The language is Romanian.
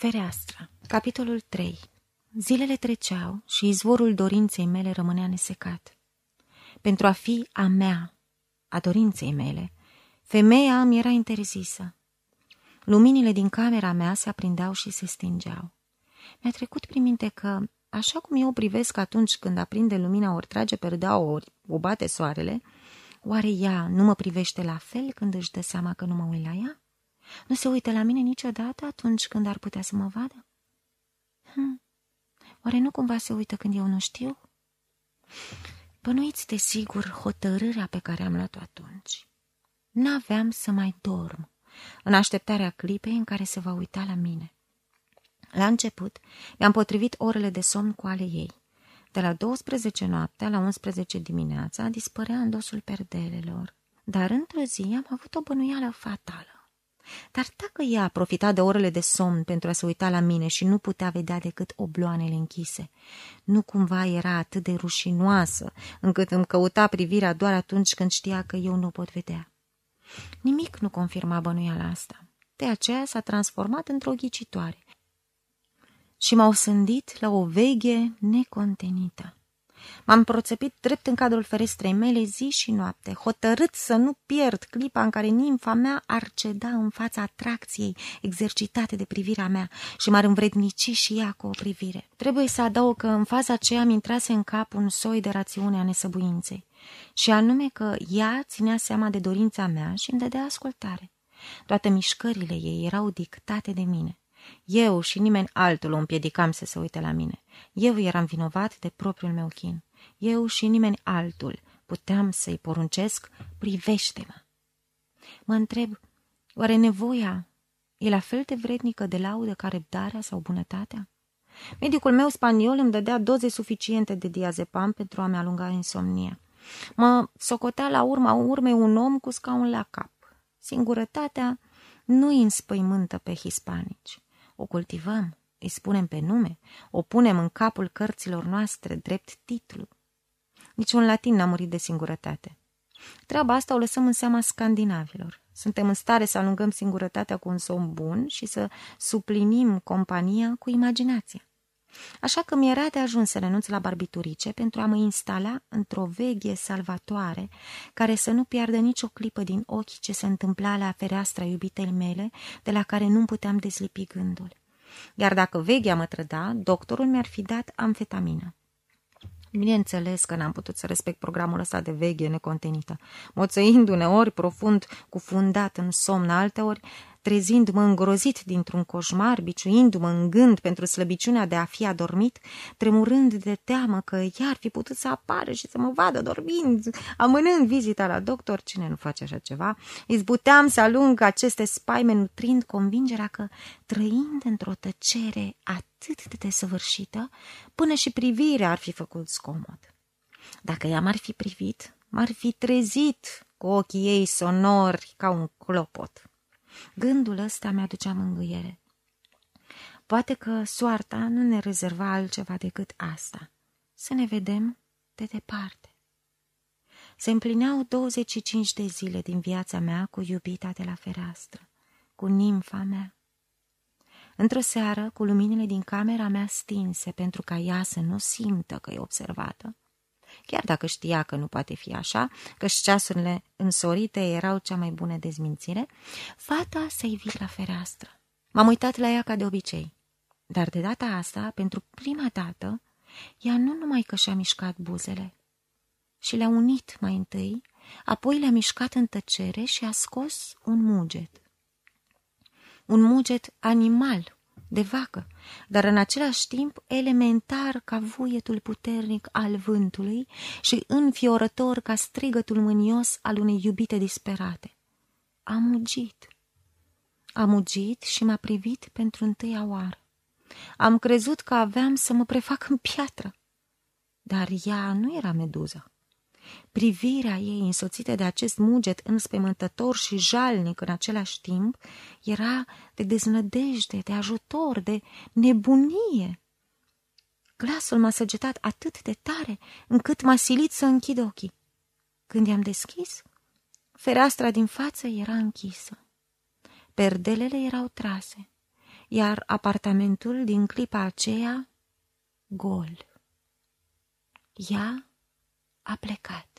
Fereastra Capitolul 3 Zilele treceau și izvorul dorinței mele rămânea nesecat. Pentru a fi a mea, a dorinței mele, femeia mi era interzisă. Luminile din camera mea se aprindeau și se stingeau. Mi-a trecut prin minte că, așa cum eu privesc atunci când aprinde lumina ori trage perdea ori o bate soarele, oare ea nu mă privește la fel când își dă seama că nu mă uit la ea? Nu se uită la mine niciodată atunci când ar putea să mă vadă? Hm. Oare nu cumva se uită când eu nu știu? Bănuiți de sigur hotărârea pe care am luat-o atunci. N-aveam să mai dorm, în așteptarea clipei în care se va uita la mine. La început, mi-am potrivit orele de somn cu ale ei. De la 12 noaptea la 11 dimineața dispărea în dosul perdelelor, dar într-o zi am avut o bănuială fatală. Dar dacă ea a profitat de orele de somn pentru a se uita la mine și nu putea vedea decât obloanele închise, nu cumva era atât de rușinoasă încât îmi căuta privirea doar atunci când știa că eu nu pot vedea. Nimic nu confirma bănuiala asta. De aceea s-a transformat într-o ghicitoare și m-au sândit la o veghe necontenită. M-am proțepit drept în cadrul ferestrei mele zi și noapte, hotărât să nu pierd clipa în care nimfa mea ar ceda în fața atracției exercitate de privirea mea și m-ar învrednici și ea cu o privire. Trebuie să adaug că în faza aceea mi intrase în cap un soi de rațiune a nesăbuinței, și anume că ea ținea seama de dorința mea și îmi dădea ascultare. Toate mișcările ei erau dictate de mine. Eu și nimeni altul o împiedicam să se uite la mine. Eu eram vinovat de propriul meu chin. Eu și nimeni altul puteam să-i poruncesc, privește-mă. Mă întreb, oare nevoia e la fel de vrednică de laudă ca răbdarea sau bunătatea? Medicul meu spaniol îmi dădea doze suficiente de diazepam pentru a-mi alunga insomnia. Mă socotea la urma urmei un om cu scaun la cap. Singurătatea nu îi înspăimântă pe hispanici. O cultivăm, îi spunem pe nume, o punem în capul cărților noastre drept titlu. Niciun latin n-a murit de singurătate. Treaba asta o lăsăm în seama scandinavilor. Suntem în stare să alungăm singurătatea cu un somn bun și să suplinim compania cu imaginația. Așa că mi-era de ajuns să renunț la barbiturice pentru a mă instala într-o veghie salvatoare care să nu piardă nicio clipă din ochi ce se întâmpla la fereastra iubitei mele, de la care nu puteam dezlipi gândul. Iar dacă veghea mă trăda, doctorul mi-ar fi dat amfetamină. Bineînțeles că n-am putut să respect programul ăsta de veche necontenită, moțăindu-ne ori profund cufundat în somn, alteori trezindu-mă îngrozit dintr-un coșmar, biciuindu-mă în gând pentru slăbiciunea de a fi adormit, tremurând de teamă că ea ar fi putut să apară și să mă vadă dormind, amânând vizita la doctor, cine nu face așa ceva, izbuteam să alung aceste spaime nutrind convingerea că, trăind într-o tăcere atât de desăvârșită, până și privirea ar fi făcut scomod. Dacă ea m-ar fi privit, m-ar fi trezit cu ochii ei sonori ca un clopot. Gândul ăsta mi-aducea mângâiere. Poate că soarta nu ne rezerva altceva decât asta. Să ne vedem de departe. Se împlineau 25 de zile din viața mea cu iubita de la fereastră, cu nimfa mea. Într-o seară, cu luminile din camera mea stinse pentru ca ea să nu simtă că e observată, chiar dacă știa că nu poate fi așa, că și ceasurile însorite erau cea mai bună dezmințire, fata s-a ivit la fereastră. M-am uitat la ea ca de obicei, dar de data asta, pentru prima dată, ea nu numai că și-a mișcat buzele, și le-a unit mai întâi, apoi le-a mișcat în tăcere și a scos un muget. Un muget animal, de vacă, dar în același timp elementar ca vuietul puternic al vântului și înfiorător ca strigătul mânios al unei iubite disperate. Am mugit. Am mugit și m-a privit pentru întâia oară. Am crezut că aveam să mă prefac în piatră, dar ea nu era meduză. Privirea ei, însoțită de acest muget înspemântător și jalnic în același timp, era de deznădejde, de ajutor, de nebunie. Glasul m-a săgetat atât de tare încât m-a silit să închid ochii. Când i-am deschis, fereastra din față era închisă. Perdelele erau trase, iar apartamentul din clipa aceea gol. Ea a plecat.